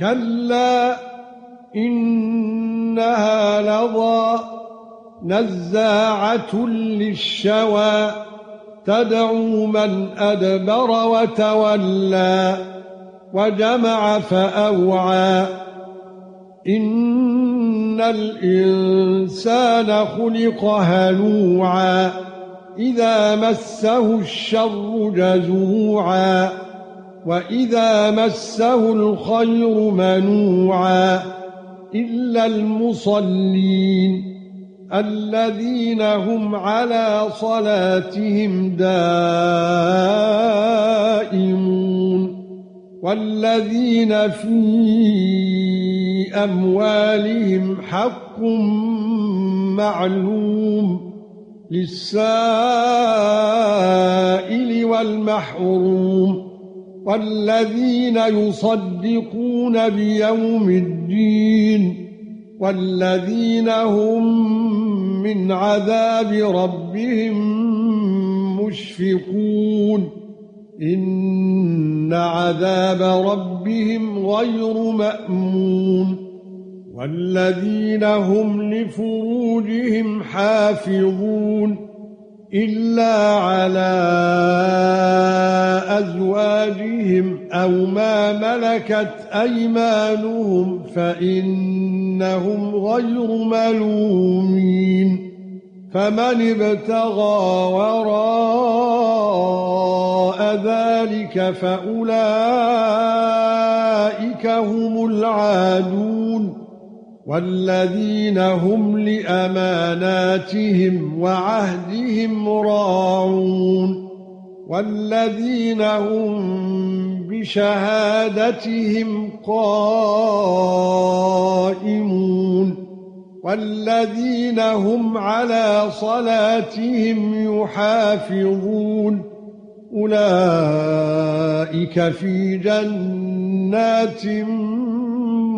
كلا إنها لظى نزاعة للشوى تدعو من أدبر وتولى وجمع فأوعى إن الإنسان خلق هلوعا إذا مسه الشر جزوعا واذا مسه الخير منوعا الا المصلين الذين هم على صلاتهم دائمون والذين في اموالهم حق معلوم للسائل والمحروم والذين يصدقون بيوم الدين والذين هم من عذاب ربهم مشفقون إن عذاب ربهم غير مأمون والذين هم لفروجهم حافظون إلا على أزواجهم أو ما ملكت أيمانهم فإنهم غير ملومين فمن ابتغى وراء ذلك فأولئك هم العادون والذين هم لأماناتهم وعهدهم راعون والذين هم بشهادتهم قائمون والذين هم على صلاتهم يحافظون أولئك في جنات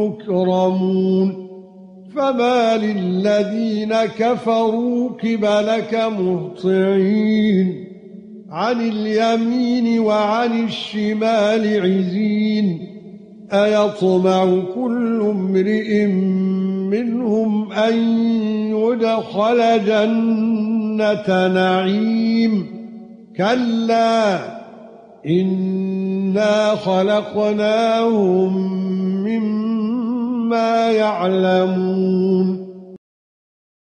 مكرمون فما للذين كفروا قبلك مهطعين عن اليمين وعن الشمال عزين أيطمع كل امرئ منهم أن يدخل جنة نعيم كلا إنا خلقناهم مما يعلمون